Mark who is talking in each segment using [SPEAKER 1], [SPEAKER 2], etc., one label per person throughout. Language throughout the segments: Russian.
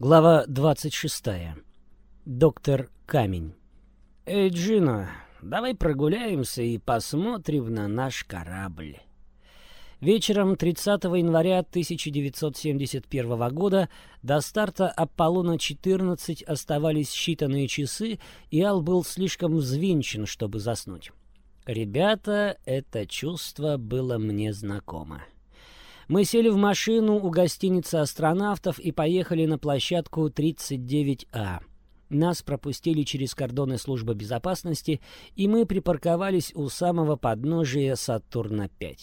[SPEAKER 1] Глава 26. Доктор Камень. «Эй, Джино, давай прогуляемся и посмотрим на наш корабль». Вечером 30 января 1971 года до старта Аполлона-14 оставались считанные часы, и Ал был слишком взвинчен, чтобы заснуть. Ребята, это чувство было мне знакомо. Мы сели в машину у гостиницы астронавтов и поехали на площадку 39А. Нас пропустили через кордоны службы безопасности, и мы припарковались у самого подножия Сатурна-5.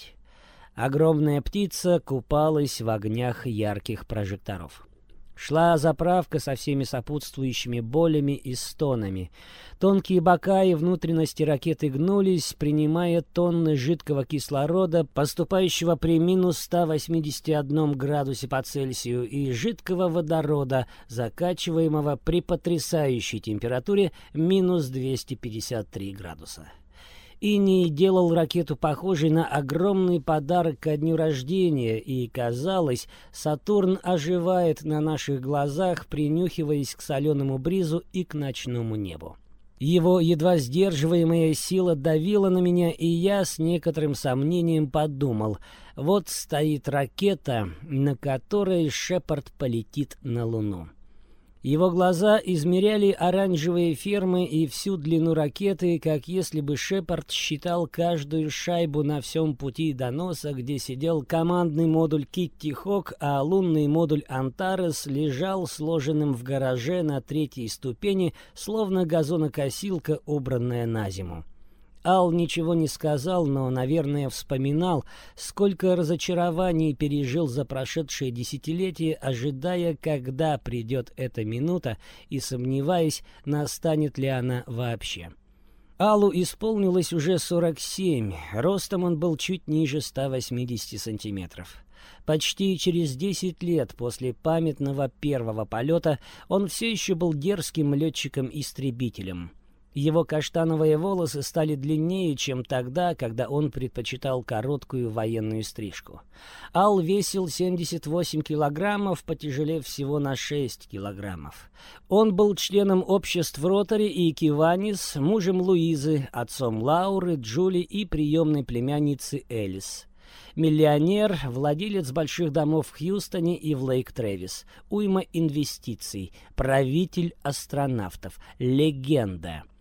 [SPEAKER 1] Огромная птица купалась в огнях ярких прожекторов. Шла заправка со всеми сопутствующими болями и стонами. Тонкие бока и внутренности ракеты гнулись, принимая тонны жидкого кислорода, поступающего при минус 181 градусе по Цельсию, и жидкого водорода, закачиваемого при потрясающей температуре минус 253 градуса. Иний делал ракету похожей на огромный подарок ко дню рождения, и, казалось, Сатурн оживает на наших глазах, принюхиваясь к соленому бризу и к ночному небу. Его едва сдерживаемая сила давила на меня, и я с некоторым сомнением подумал, вот стоит ракета, на которой Шепард полетит на Луну. Его глаза измеряли оранжевые фермы и всю длину ракеты, как если бы Шепард считал каждую шайбу на всем пути до носа, где сидел командный модуль Китти Хок, а лунный модуль Антарес лежал сложенным в гараже на третьей ступени, словно газонокосилка, убранная на зиму. Ал ничего не сказал, но, наверное, вспоминал, сколько разочарований пережил за прошедшие десятилетия, ожидая, когда придет эта минута, и сомневаясь, настанет ли она вообще. Аллу исполнилось уже 47, ростом он был чуть ниже 180 сантиметров. Почти через 10 лет после памятного первого полета он все еще был дерзким летчиком-истребителем — его каштановые волосы стали длиннее, чем тогда, когда он предпочитал короткую военную стрижку. Ал весил 78 килограммов, потяжелев всего на 6 килограммов. Он был членом обществ Ротари и Киванис, мужем Луизы, отцом Лауры, Джули и приемной племянницы Элис. Миллионер, владелец больших домов в Хьюстоне и в Лейк-Трэвис, уйма инвестиций, правитель астронавтов, легенда —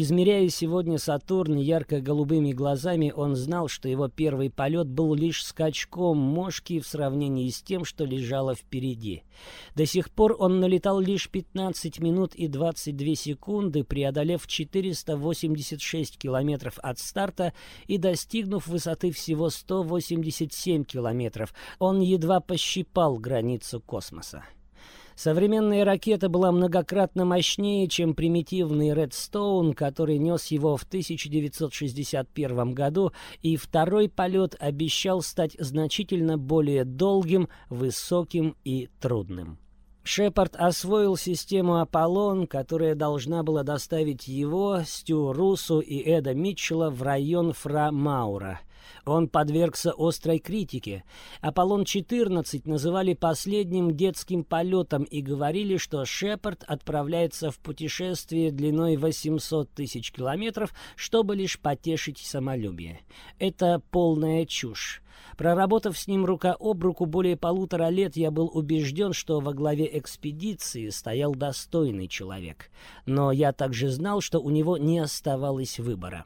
[SPEAKER 1] Измеряя сегодня Сатурн ярко-голубыми глазами, он знал, что его первый полет был лишь скачком мошки в сравнении с тем, что лежало впереди. До сих пор он налетал лишь 15 минут и 22 секунды, преодолев 486 километров от старта и достигнув высоты всего 187 километров. Он едва пощипал границу космоса. Современная ракета была многократно мощнее, чем примитивный Редстоун, который нес его в 1961 году, и второй полет обещал стать значительно более долгим, высоким и трудным. Шепард освоил систему «Аполлон», которая должна была доставить его, Стю Русу и Эда Митчелла в район Фра Маура. Он подвергся острой критике. «Аполлон-14» называли последним детским полетом и говорили, что Шепард отправляется в путешествие длиной 800 тысяч километров, чтобы лишь потешить самолюбие. Это полная чушь. Проработав с ним рука об руку более полутора лет, я был убежден, что во главе экспедиции стоял достойный человек. Но я также знал, что у него не оставалось выбора.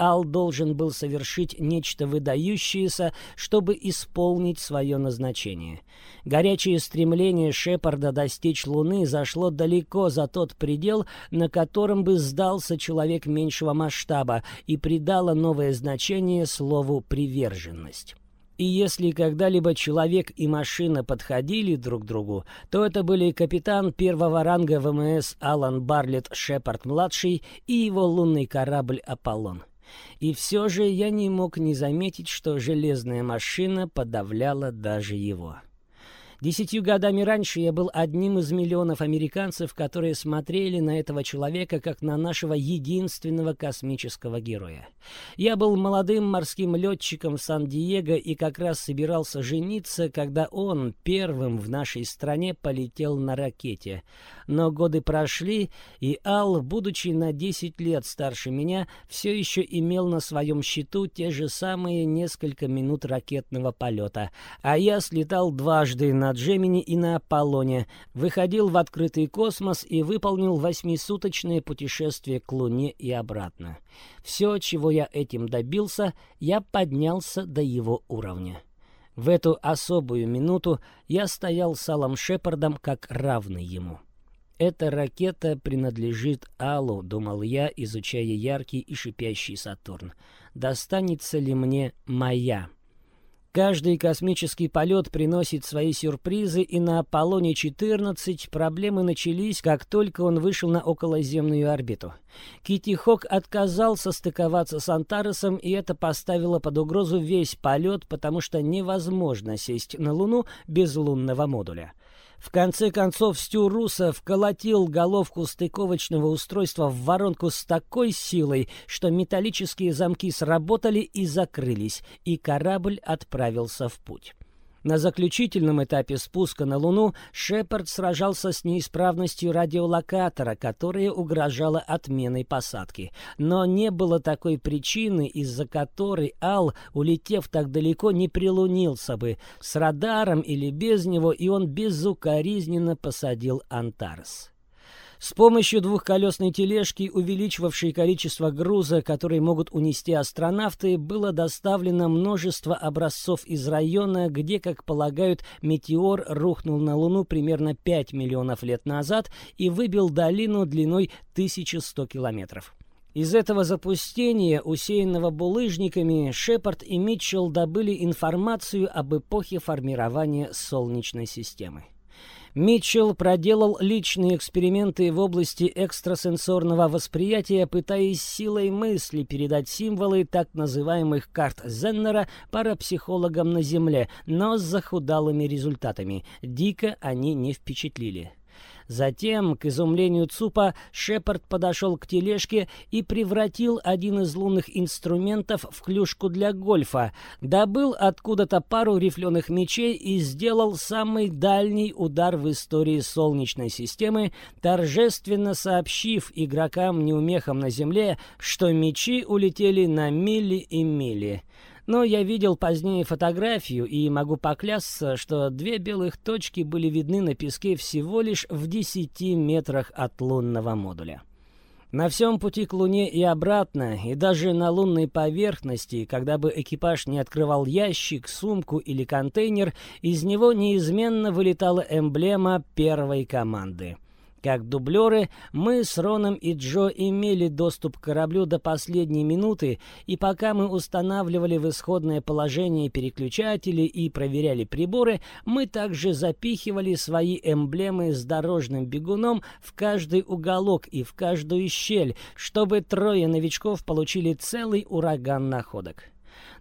[SPEAKER 1] Ал должен был совершить нечто выдающееся, чтобы исполнить свое назначение. Горячее стремление Шепарда достичь Луны зашло далеко за тот предел, на котором бы сдался человек меньшего масштаба, и придало новое значение слову «приверженность». И если когда-либо человек и машина подходили друг другу, то это были капитан первого ранга ВМС Алан Барлетт Шепард-младший и его лунный корабль «Аполлон». И все же я не мог не заметить, что железная машина подавляла даже его. Десятью годами раньше я был одним из миллионов американцев, которые смотрели на этого человека как на нашего единственного космического героя. Я был молодым морским летчиком в Сан-Диего и как раз собирался жениться, когда он первым в нашей стране полетел на ракете. Но годы прошли, и Ал, будучи на 10 лет старше меня, все еще имел на своем счету те же самые несколько минут ракетного полета, а я слетал дважды на Джемини и на Аполлоне, выходил в открытый космос и выполнил восьмисуточное путешествие к Луне и обратно. Все, чего я этим добился, я поднялся до его уровня. В эту особую минуту я стоял с Аллом Шепардом как равный ему. «Эта ракета принадлежит Аллу», — думал я, изучая яркий и шипящий Сатурн. «Достанется ли мне моя?» Каждый космический полет приносит свои сюрпризы, и на Аполлоне-14 проблемы начались, как только он вышел на околоземную орбиту. Китти Хок отказался стыковаться с Антаресом, и это поставило под угрозу весь полет, потому что невозможно сесть на Луну без лунного модуля. В конце концов, Стю Руса вколотил головку стыковочного устройства в воронку с такой силой, что металлические замки сработали и закрылись, и корабль отправился в путь. На заключительном этапе спуска на Луну Шепард сражался с неисправностью радиолокатора, которая угрожала отменой посадки. Но не было такой причины, из-за которой Ал, улетев так далеко, не прилунился бы. С радаром или без него, и он безукоризненно посадил Антарес. С помощью двухколесной тележки, увеличивавшей количество груза, который могут унести астронавты, было доставлено множество образцов из района, где, как полагают, метеор рухнул на Луну примерно 5 миллионов лет назад и выбил долину длиной 1100 километров. Из этого запустения, усеянного булыжниками, Шепард и Митчелл добыли информацию об эпохе формирования Солнечной системы. Митчелл проделал личные эксперименты в области экстрасенсорного восприятия, пытаясь силой мысли передать символы так называемых карт Зеннера парапсихологам на Земле, но с захудалыми результатами. Дико они не впечатлили. Затем, к изумлению ЦУПа, Шепард подошел к тележке и превратил один из лунных инструментов в клюшку для гольфа, добыл откуда-то пару рифленых мечей и сделал самый дальний удар в истории Солнечной системы, торжественно сообщив игрокам-неумехам на Земле, что мечи улетели на мили и мили. Но я видел позднее фотографию и могу поклясться, что две белых точки были видны на песке всего лишь в 10 метрах от лунного модуля. На всем пути к Луне и обратно, и даже на лунной поверхности, когда бы экипаж не открывал ящик, сумку или контейнер, из него неизменно вылетала эмблема первой команды — как дублеры, мы с Роном и Джо имели доступ к кораблю до последней минуты, и пока мы устанавливали в исходное положение переключатели и проверяли приборы, мы также запихивали свои эмблемы с дорожным бегуном в каждый уголок и в каждую щель, чтобы трое новичков получили целый ураган находок.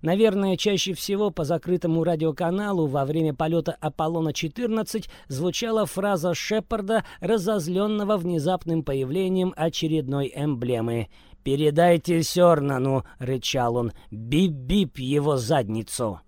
[SPEAKER 1] Наверное, чаще всего по закрытому радиоканалу во время полета Аполлона-14 звучала фраза Шепарда, разозленного внезапным появлением очередной эмблемы. «Передайте Сёрнану!» — рычал он. «Бип-бип его задницу!»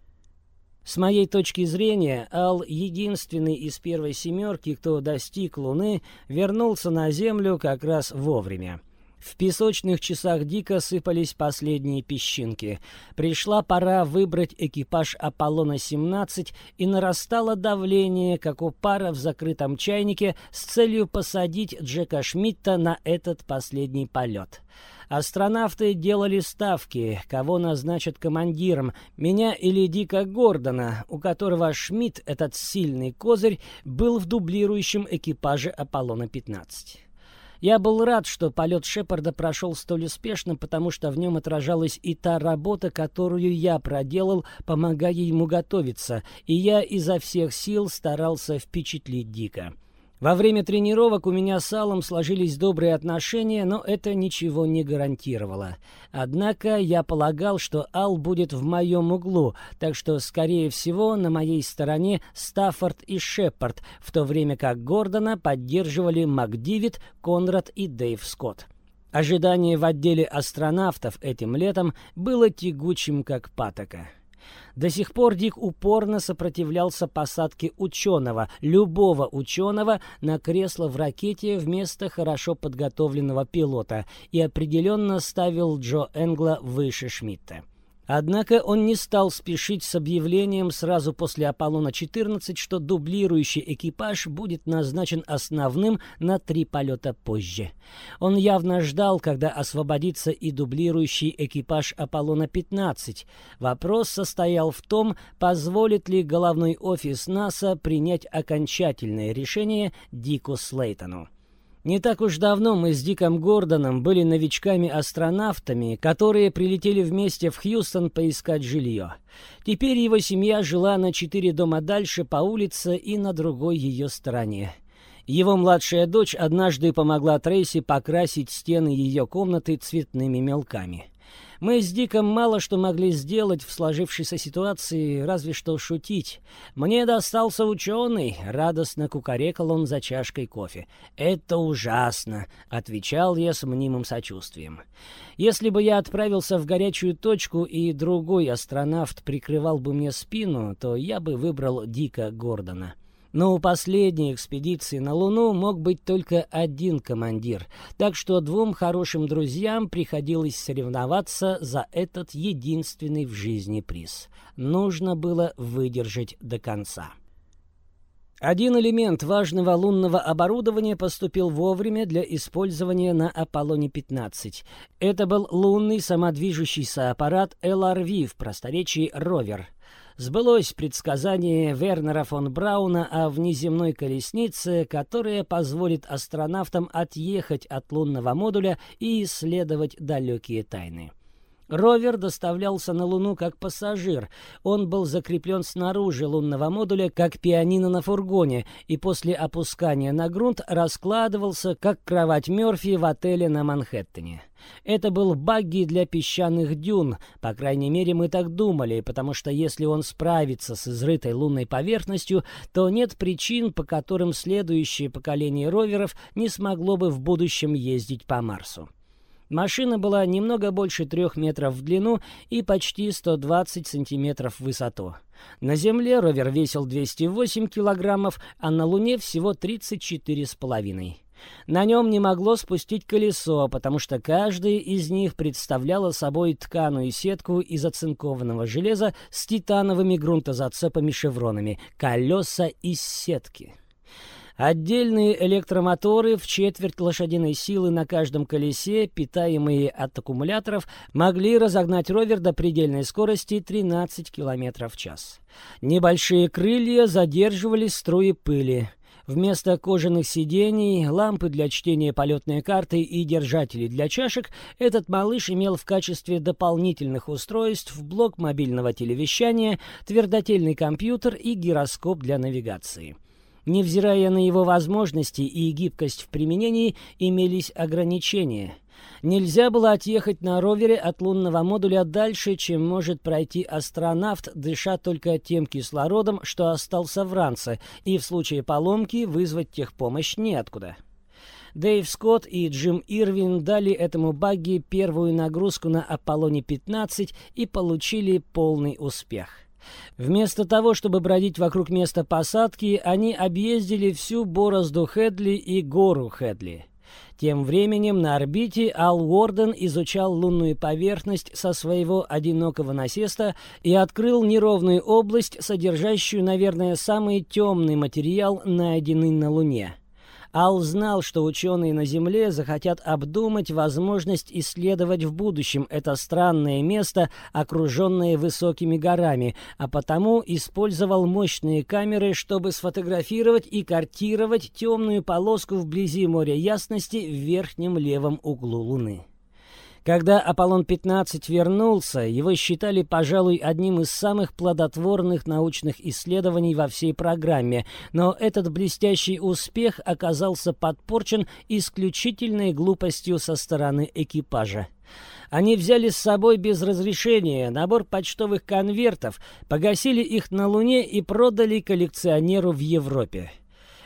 [SPEAKER 1] С моей точки зрения, Ал, единственный из первой семерки, кто достиг Луны, вернулся на Землю как раз вовремя. В песочных часах дико сыпались последние песчинки. Пришла пора выбрать экипаж Аполлона-17, и нарастало давление, как у пара в закрытом чайнике, с целью посадить Джека Шмидта на этот последний полет. Астронавты делали ставки, кого назначат командиром, меня или Дика Гордона, у которого Шмидт, этот сильный козырь, был в дублирующем экипаже Аполлона-15. Я был рад, что полет Шепарда прошел столь успешно, потому что в нем отражалась и та работа, которую я проделал, помогая ему готовиться, и я изо всех сил старался впечатлить Дика. Во время тренировок у меня с Аллом сложились добрые отношения, но это ничего не гарантировало. Однако я полагал, что Ал будет в моем углу, так что, скорее всего, на моей стороне Стаффорд и Шепард, в то время как Гордона поддерживали МакДивид, Конрад и Дэйв Скотт. Ожидание в отделе астронавтов этим летом было тягучим, как патока. До сих пор Дик упорно сопротивлялся посадке ученого, любого ученого, на кресло в ракете вместо хорошо подготовленного пилота и определенно ставил Джо Энгла выше Шмидта. Однако он не стал спешить с объявлением сразу после Аполлона-14, что дублирующий экипаж будет назначен основным на три полета позже. Он явно ждал, когда освободится и дублирующий экипаж Аполлона-15. Вопрос состоял в том, позволит ли головной офис НАСА принять окончательное решение Дику Слейтону. Не так уж давно мы с Диком Гордоном были новичками-астронавтами, которые прилетели вместе в Хьюстон поискать жилье. Теперь его семья жила на четыре дома дальше по улице и на другой ее стороне. Его младшая дочь однажды помогла Трейси покрасить стены ее комнаты цветными мелками. Мы с Диком мало что могли сделать в сложившейся ситуации, разве что шутить. «Мне достался ученый», — радостно кукарекал он за чашкой кофе. «Это ужасно», — отвечал я с мнимым сочувствием. «Если бы я отправился в горячую точку и другой астронавт прикрывал бы мне спину, то я бы выбрал Дика Гордона». Но у последней экспедиции на Луну мог быть только один командир, так что двум хорошим друзьям приходилось соревноваться за этот единственный в жизни приз. Нужно было выдержать до конца. Один элемент важного лунного оборудования поступил вовремя для использования на Аполлоне-15. Это был лунный самодвижущийся аппарат LRV в просторечии «Ровер». Сбылось предсказание Вернера фон Брауна о внеземной колеснице, которая позволит астронавтам отъехать от лунного модуля и исследовать далекие тайны. Ровер доставлялся на Луну как пассажир. Он был закреплен снаружи лунного модуля, как пианино на фургоне, и после опускания на грунт раскладывался, как кровать Мёрфи в отеле на Манхэттене. Это был багги для песчаных дюн, по крайней мере мы так думали, потому что если он справится с изрытой лунной поверхностью, то нет причин, по которым следующее поколение роверов не смогло бы в будущем ездить по Марсу. Машина была немного больше трех метров в длину и почти 120 сантиметров в высоту. На Земле ровер весил 208 килограммов, а на Луне всего 34 с половиной. На нем не могло спустить колесо, потому что каждая из них представляла собой тканую сетку из оцинкованного железа с титановыми грунтозацепами-шевронами, колеса из сетки. Отдельные электромоторы в четверть лошадиной силы на каждом колесе, питаемые от аккумуляторов, могли разогнать ровер до предельной скорости 13 км в час. Небольшие крылья задерживали струи пыли. Вместо кожаных сидений, лампы для чтения полетной карты и держателей для чашек, этот малыш имел в качестве дополнительных устройств блок мобильного телевещания, твердотельный компьютер и гироскоп для навигации. Невзирая на его возможности и гибкость в применении, имелись ограничения. Нельзя было отъехать на ровере от лунного модуля дальше, чем может пройти астронавт, дыша только тем кислородом, что остался в ранце, и в случае поломки вызвать техпомощь неоткуда. Дэйв Скотт и Джим Ирвин дали этому багги первую нагрузку на Аполлоне-15 и получили полный успех. Вместо того, чтобы бродить вокруг места посадки, они объездили всю борозду Хедли и гору Хедли. Тем временем на орбите Ал Уорден изучал лунную поверхность со своего одинокого насеста и открыл неровную область, содержащую, наверное, самый темный материал, найденный на Луне. Ал знал, что ученые на Земле захотят обдумать возможность исследовать в будущем это странное место, окруженное высокими горами, а потому использовал мощные камеры, чтобы сфотографировать и картировать темную полоску вблизи моря ясности в верхнем левом углу Луны. Когда Аполлон-15 вернулся, его считали, пожалуй, одним из самых плодотворных научных исследований во всей программе, но этот блестящий успех оказался подпорчен исключительной глупостью со стороны экипажа. Они взяли с собой без разрешения набор почтовых конвертов, погасили их на Луне и продали коллекционеру в Европе.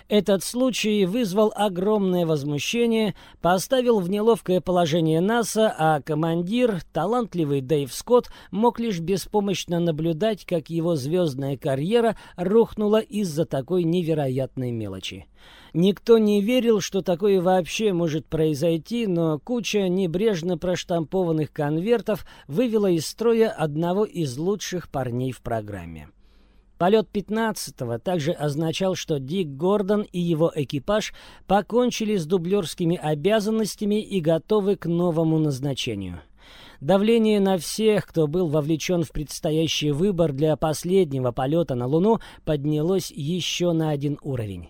[SPEAKER 1] Этот случай вызвал огромное возмущение, поставил в неловкое положение НАСА, а командир, талантливый Дэйв Скотт, мог лишь беспомощно наблюдать, как его звездная карьера рухнула из-за такой невероятной мелочи. Никто не верил, что такое вообще может произойти, но куча небрежно проштампованных конвертов вывела из строя одного из лучших парней в программе. Полет 15-го также означал, что Дик Гордон и его экипаж покончили с дублерскими обязанностями и готовы к новому назначению. Давление на всех, кто был вовлечен в предстоящий выбор для последнего полета на Луну, поднялось еще на один уровень.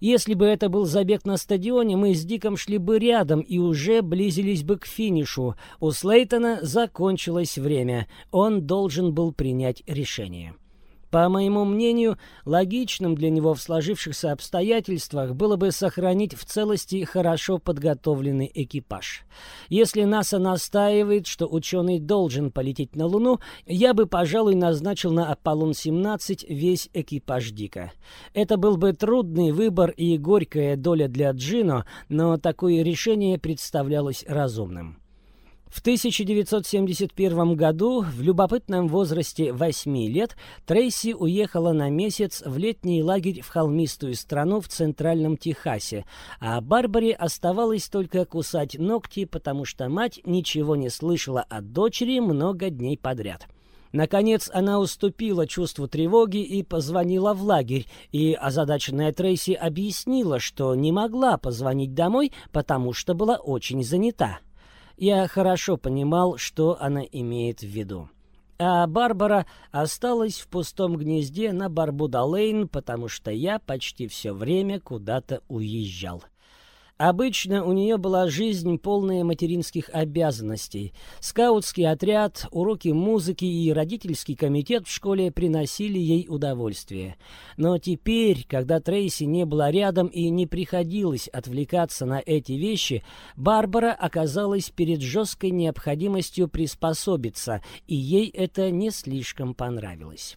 [SPEAKER 1] Если бы это был забег на стадионе, мы с Диком шли бы рядом и уже близились бы к финишу. У Слейтона закончилось время. Он должен был принять решение. По моему мнению, логичным для него в сложившихся обстоятельствах было бы сохранить в целости хорошо подготовленный экипаж. Если НАСА настаивает, что ученый должен полететь на Луну, я бы, пожалуй, назначил на Аполлон-17 весь экипаж Дика. Это был бы трудный выбор и горькая доля для Джино, но такое решение представлялось разумным. В 1971 году, в любопытном возрасте 8 лет, Трейси уехала на месяц в летний лагерь в холмистую страну в центральном Техасе, а Барбаре оставалось только кусать ногти, потому что мать ничего не слышала от дочери много дней подряд. Наконец она уступила чувству тревоги и позвонила в лагерь, и озадаченная Трейси объяснила, что не могла позвонить домой, потому что была очень занята. Я хорошо понимал, что она имеет в виду. А Барбара осталась в пустом гнезде на Барбуда-Лейн, потому что я почти все время куда-то уезжал. Обычно у нее была жизнь, полная материнских обязанностей. Скаутский отряд, уроки музыки и родительский комитет в школе приносили ей удовольствие. Но теперь, когда Трейси не была рядом и не приходилось отвлекаться на эти вещи, Барбара оказалась перед жесткой необходимостью приспособиться, и ей это не слишком понравилось.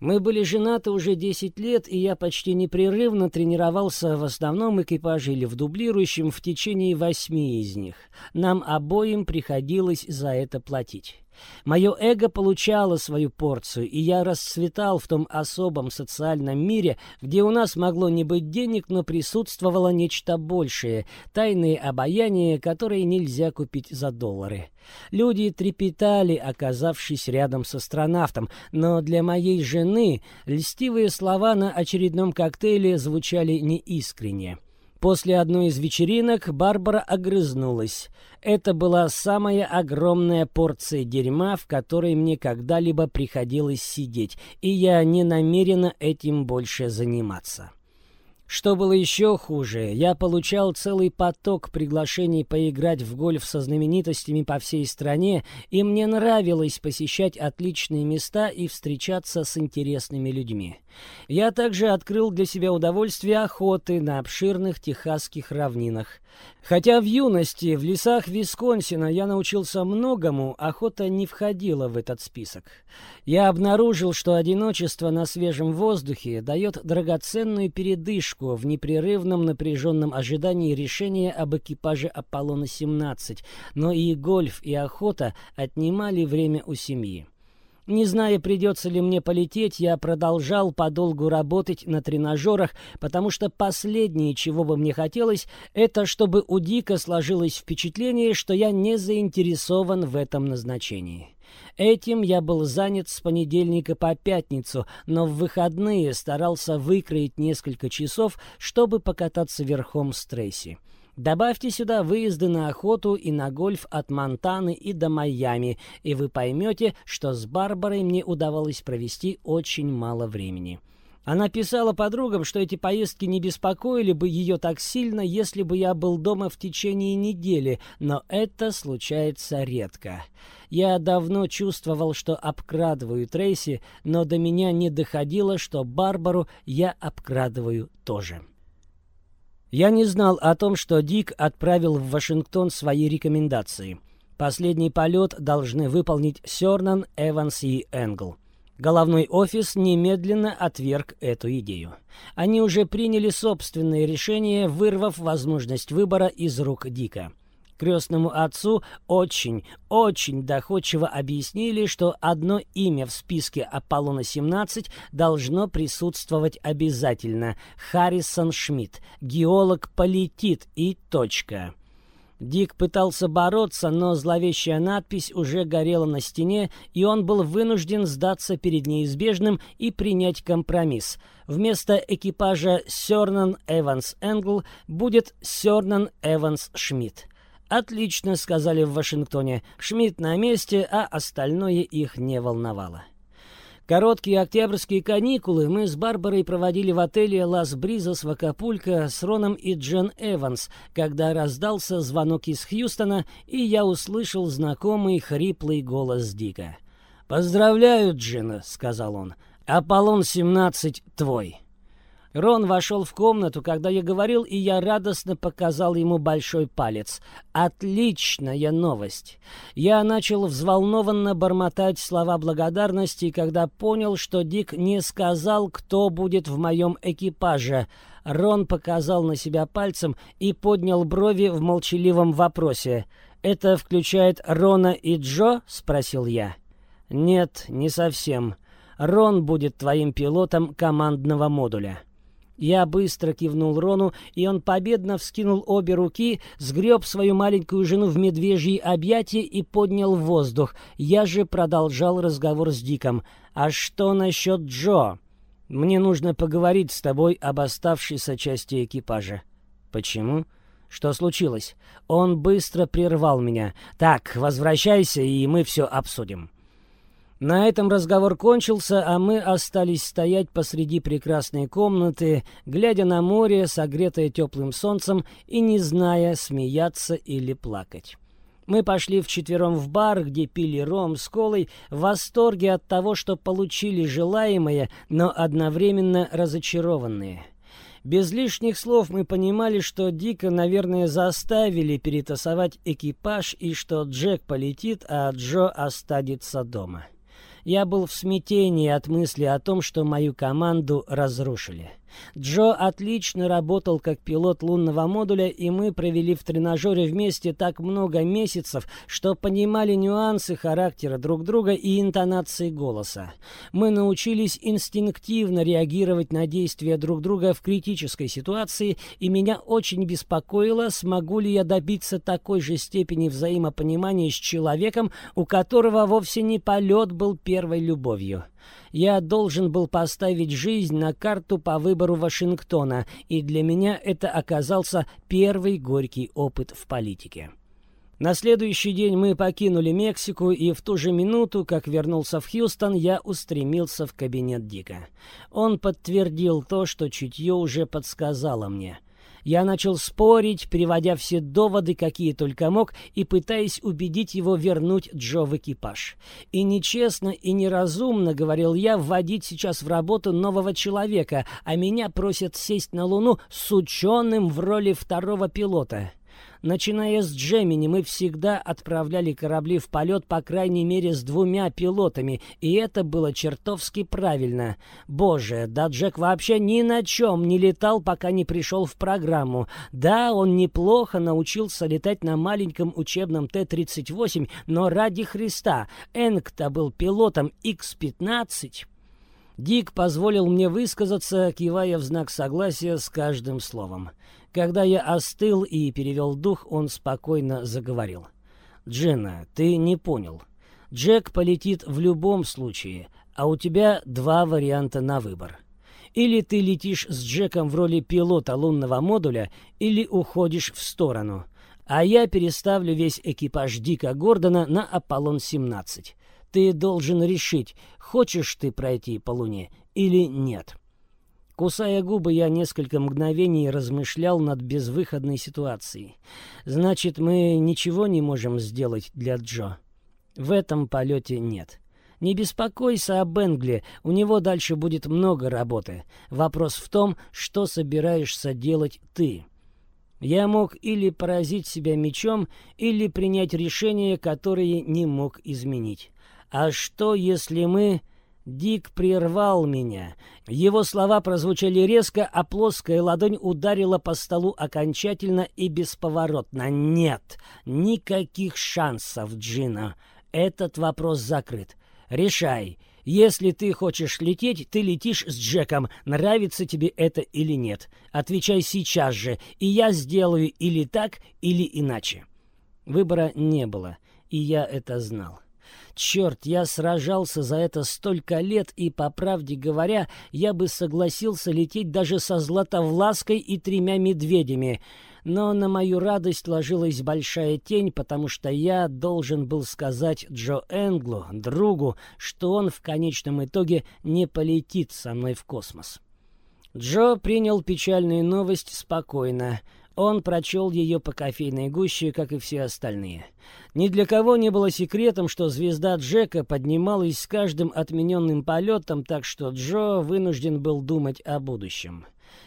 [SPEAKER 1] Мы были женаты уже 10 лет, и я почти непрерывно тренировался в основном экипаже или в дублирующем в течение восьми из них. Нам обоим приходилось за это платить. Мое эго получало свою порцию, и я расцветал в том особом социальном мире, где у нас могло не быть денег, но присутствовало нечто большее, тайные обаяния, которые нельзя купить за доллары. Люди трепетали, оказавшись рядом с астронавтом, но для моей жены льстивые слова на очередном коктейле звучали неискренне. После одной из вечеринок Барбара огрызнулась. Это была самая огромная порция дерьма, в которой мне когда-либо приходилось сидеть, и я не намерена этим больше заниматься. Что было еще хуже, я получал целый поток приглашений поиграть в гольф со знаменитостями по всей стране, и мне нравилось посещать отличные места и встречаться с интересными людьми. Я также открыл для себя удовольствие охоты на обширных техасских равнинах. Хотя в юности в лесах Висконсина я научился многому, охота не входила в этот список. Я обнаружил, что одиночество на свежем воздухе дает драгоценную передышку в непрерывном напряженном ожидании решения об экипаже Аполлона-17, но и гольф, и охота отнимали время у семьи. Не зная, придется ли мне полететь, я продолжал подолгу работать на тренажерах, потому что последнее, чего бы мне хотелось, это чтобы у Дика сложилось впечатление, что я не заинтересован в этом назначении. Этим я был занят с понедельника по пятницу, но в выходные старался выкроить несколько часов, чтобы покататься верхом с Трейси. Добавьте сюда выезды на охоту и на гольф от Монтаны и до Майами, и вы поймете, что с Барбарой мне удавалось провести очень мало времени. Она писала подругам, что эти поездки не беспокоили бы ее так сильно, если бы я был дома в течение недели, но это случается редко. Я давно чувствовал, что обкрадываю Трейси, но до меня не доходило, что Барбару я обкрадываю тоже. Я не знал о том, что Дик отправил в Вашингтон свои рекомендации. Последний полет должны выполнить Сёрнан, Эванс и Энгл. Головной офис немедленно отверг эту идею. Они уже приняли собственное решение, вырвав возможность выбора из рук Дика. Крестному отцу очень, очень доходчиво объяснили, что одно имя в списке Аполлона-17 должно присутствовать обязательно. Харрисон Шмидт. Геолог полетит и точка. Дик пытался бороться, но зловещая надпись уже горела на стене, и он был вынужден сдаться перед неизбежным и принять компромисс. Вместо экипажа Сёрнан Эванс Энгл будет Сёрнан Эванс Шмидт. «Отлично», — сказали в Вашингтоне. Шмидт на месте, а остальное их не волновало. Короткие октябрьские каникулы мы с Барбарой проводили в отеле «Лас Бризос» в Акапулько с Роном и Джен Эванс, когда раздался звонок из Хьюстона, и я услышал знакомый хриплый голос Дика. «Поздравляю, Джина», — сказал он. «Аполлон-17 твой». Рон вошел в комнату, когда я говорил, и я радостно показал ему большой палец. Отличная новость! Я начал взволнованно бормотать слова благодарности, когда понял, что Дик не сказал, кто будет в моем экипаже. Рон показал на себя пальцем и поднял брови в молчаливом вопросе. «Это включает Рона и Джо?» — спросил я. «Нет, не совсем. Рон будет твоим пилотом командного модуля». Я быстро кивнул Рону, и он победно вскинул обе руки, сгреб свою маленькую жену в медвежьи объятия и поднял в воздух. Я же продолжал разговор с Диком. «А что насчет Джо? Мне нужно поговорить с тобой об оставшейся части экипажа». «Почему?» «Что случилось?» Он быстро прервал меня. «Так, возвращайся, и мы все обсудим». На этом разговор кончился, а мы остались стоять посреди прекрасной комнаты, глядя на море, согретое теплым солнцем, и не зная, смеяться или плакать. Мы пошли вчетвером в бар, где пили ром с колой, в восторге от того, что получили желаемое, но одновременно разочарованные. Без лишних слов мы понимали, что Дика, наверное, заставили перетасовать экипаж и что Джек полетит, а Джо останется дома. Я был в смятении от мысли о том, что мою команду разрушили. Джо отлично работал как пилот лунного модуля, и мы провели в тренажере вместе так много месяцев, что понимали нюансы характера друг друга и интонации голоса. Мы научились инстинктивно реагировать на действия друг друга в критической ситуации, и меня очень беспокоило, смогу ли я добиться такой же степени взаимопонимания с человеком, у которого вовсе не полет был первой любовью. Я должен был поставить жизнь на карту по выбору Вашингтона, и для меня это оказался первый горький опыт в политике. На следующий день мы покинули Мексику, и в ту же минуту, как вернулся в Хьюстон, я устремился в кабинет Дика. Он подтвердил то, что чутье уже подсказало мне — я начал спорить, приводя все доводы, какие только мог, и пытаясь убедить его вернуть Джо в экипаж. И нечестно и неразумно, говорил я, вводить сейчас в работу нового человека, а меня просят сесть на Луну с ученым в роли второго пилота. Начиная с Джемини, мы всегда отправляли корабли в полет по крайней мере с двумя пилотами, и это было чертовски правильно. Боже, да Джек вообще ни на чем не летал, пока не пришел в программу. Да, он неплохо научился летать на маленьком учебном Т-38, но ради Христа, Энк-то был пилотом X-15. Дик позволил мне высказаться, кивая в знак согласия с каждым словом. Когда я остыл и перевел дух, он спокойно заговорил. «Дженна, ты не понял. Джек полетит в любом случае, а у тебя два варианта на выбор. Или ты летишь с Джеком в роли пилота лунного модуля, или уходишь в сторону. А я переставлю весь экипаж Дика Гордона на Аполлон-17. Ты должен решить, хочешь ты пройти по Луне или нет». Кусая губы, я несколько мгновений размышлял над безвыходной ситуацией. Значит, мы ничего не можем сделать для Джо. В этом полете нет. Не беспокойся об Энгли, у него дальше будет много работы. Вопрос в том, что собираешься делать ты. Я мог или поразить себя мечом, или принять решение, которое не мог изменить. А что, если мы... Дик прервал меня. Его слова прозвучали резко, а плоская ладонь ударила по столу окончательно и бесповоротно. «Нет, никаких шансов, Джина. Этот вопрос закрыт. Решай. Если ты хочешь лететь, ты летишь с Джеком, нравится тебе это или нет. Отвечай сейчас же, и я сделаю или так, или иначе». Выбора не было, и я это знал. Черт, я сражался за это столько лет, и, по правде говоря, я бы согласился лететь даже со Златовлаской и тремя медведями. Но на мою радость ложилась большая тень, потому что я должен был сказать Джо Энглу, другу, что он в конечном итоге не полетит со мной в космос. Джо принял печальную новость спокойно — он прочел ее по кофейной гуще, как и все остальные. Ни для кого не было секретом, что звезда Джека поднималась с каждым отмененным полетом, так что Джо вынужден был думать о будущем.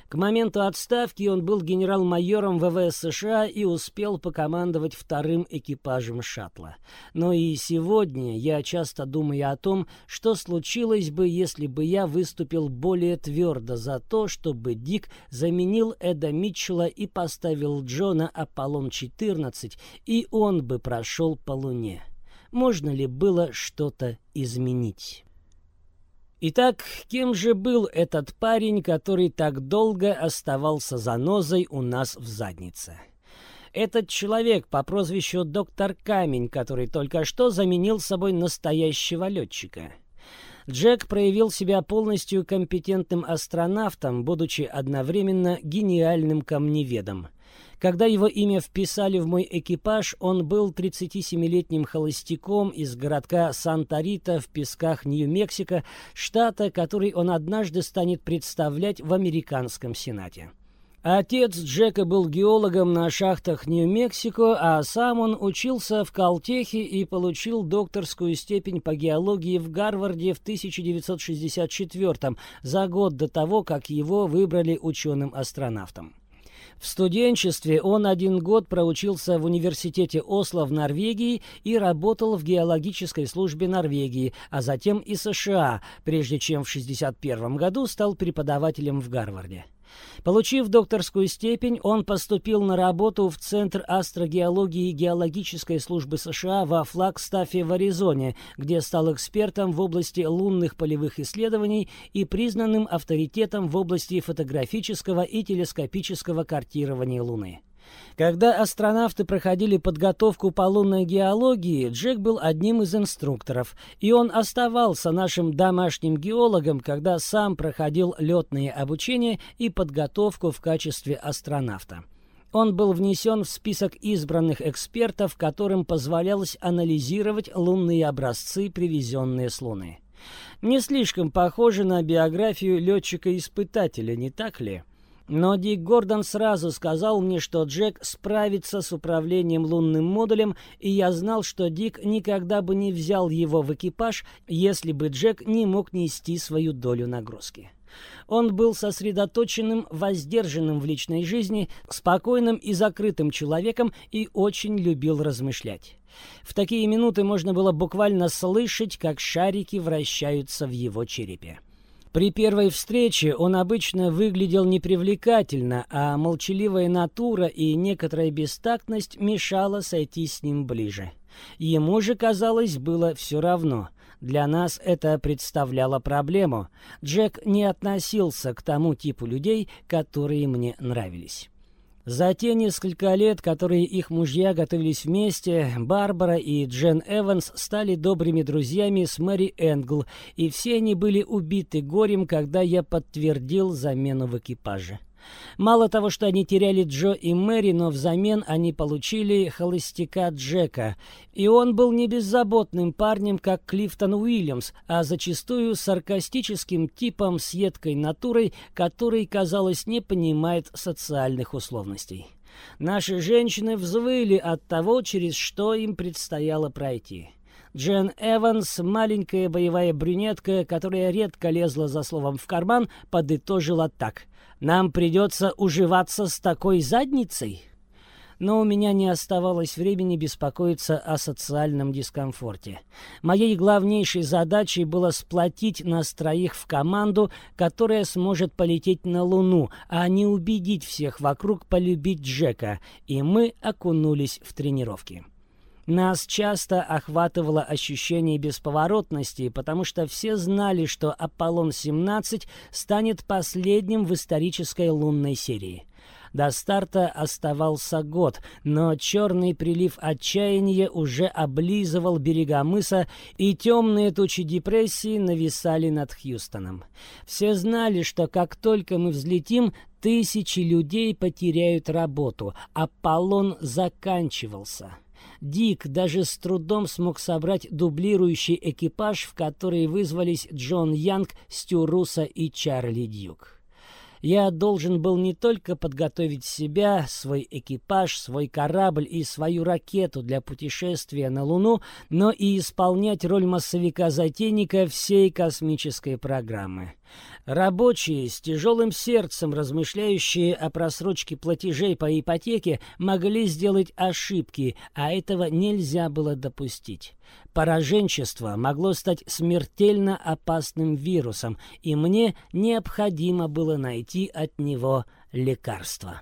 [SPEAKER 1] К моменту отставки он был генерал-майором ВВС США и успел покомандовать вторым экипажем шаттла. Но и сегодня я часто думаю о том, что случилось бы, если бы я выступил более твердо за то, чтобы Дик заменил Эда Митчелла и поставил Джона Аполлон-14, и он бы прошел по Луне. Можно ли было что-то изменить? Итак, кем же был этот парень, который так долго оставался занозой у нас в заднице? Этот человек по прозвищу доктор Камень, который только что заменил собой настоящего летчика. Джек проявил себя полностью компетентным астронавтом, будучи одновременно гениальным камневедом – когда его имя вписали в мой экипаж, он был 37-летним холостяком из городка Санта-Рита в песках Нью-Мексико, штата, который он однажды станет представлять в американском Сенате. Отец Джека был геологом на шахтах Нью-Мексико, а сам он учился в Калтехе и получил докторскую степень по геологии в Гарварде в 1964 за год до того, как его выбрали ученым-астронавтом. В студенчестве он один год проучился в университете Осло в Норвегии и работал в геологической службе Норвегии, а затем и США, прежде чем в 1961 году стал преподавателем в Гарварде. Получив докторскую степень, он поступил на работу в Центр астрогеологии и геологической службы США во Флагстафе в Аризоне, где стал экспертом в области лунных полевых исследований и признанным авторитетом в области фотографического и телескопического картирования Луны. Когда астронавты проходили подготовку по лунной геологии, Джек был одним из инструкторов, и он оставался нашим домашним геологом, когда сам проходил летные обучения и подготовку в качестве астронавта. Он был внесен в список избранных экспертов, которым позволялось анализировать лунные образцы, привезенные с Луны. Не слишком похоже на биографию летчика-испытателя, не так ли? Но Дик Гордон сразу сказал мне, что Джек справится с управлением лунным модулем, и я знал, что Дик никогда бы не взял его в экипаж, если бы Джек не мог нести свою долю нагрузки. Он был сосредоточенным, воздержанным в личной жизни, спокойным и закрытым человеком и очень любил размышлять. В такие минуты можно было буквально слышать, как шарики вращаются в его черепе. При первой встрече он обычно выглядел непривлекательно, а молчаливая натура и некоторая бестактность мешала сойти с ним ближе. Ему же, казалось, было все равно. Для нас это представляло проблему. Джек не относился к тому типу людей, которые мне нравились. За те несколько лет, которые их мужья готовились вместе, Барбара и Джен Эванс стали добрыми друзьями с Мэри Энгл, и все они были убиты горем, когда я подтвердил замену в экипаже. Мало того, что они теряли Джо и Мэри, но взамен они получили холостяка Джека. И он был не беззаботным парнем, как Клифтон Уильямс, а зачастую саркастическим типом с едкой натурой, который, казалось, не понимает социальных условностей. Наши женщины взвыли от того, через что им предстояло пройти. Джен Эванс, маленькая боевая брюнетка, которая редко лезла за словом в карман, подытожила так. «Нам придется уживаться с такой задницей?» но у меня не оставалось времени беспокоиться о социальном дискомфорте. Моей главнейшей задачей было сплотить нас троих в команду, которая сможет полететь на Луну, а не убедить всех вокруг полюбить Джека, и мы окунулись в тренировки. Нас часто охватывало ощущение бесповоротности, потому что все знали, что Аполлон-17 станет последним в исторической лунной серии. До старта оставался год, но черный прилив отчаяния уже облизывал берега мыса, и темные тучи депрессии нависали над Хьюстоном. Все знали, что как только мы взлетим, тысячи людей потеряют работу, Аполлон заканчивался. Дик даже с трудом смог собрать дублирующий экипаж, в который вызвались Джон Янг, Стю Руса и Чарли Дьюк. Я должен был не только подготовить себя, свой экипаж, свой корабль и свою ракету для путешествия на Луну, но и исполнять роль массовика-затейника всей космической программы. Рабочие с тяжелым сердцем, размышляющие о просрочке платежей по ипотеке, могли сделать ошибки, а этого нельзя было допустить. Пораженчество могло стать смертельно опасным вирусом, и мне необходимо было найти от него лекарство.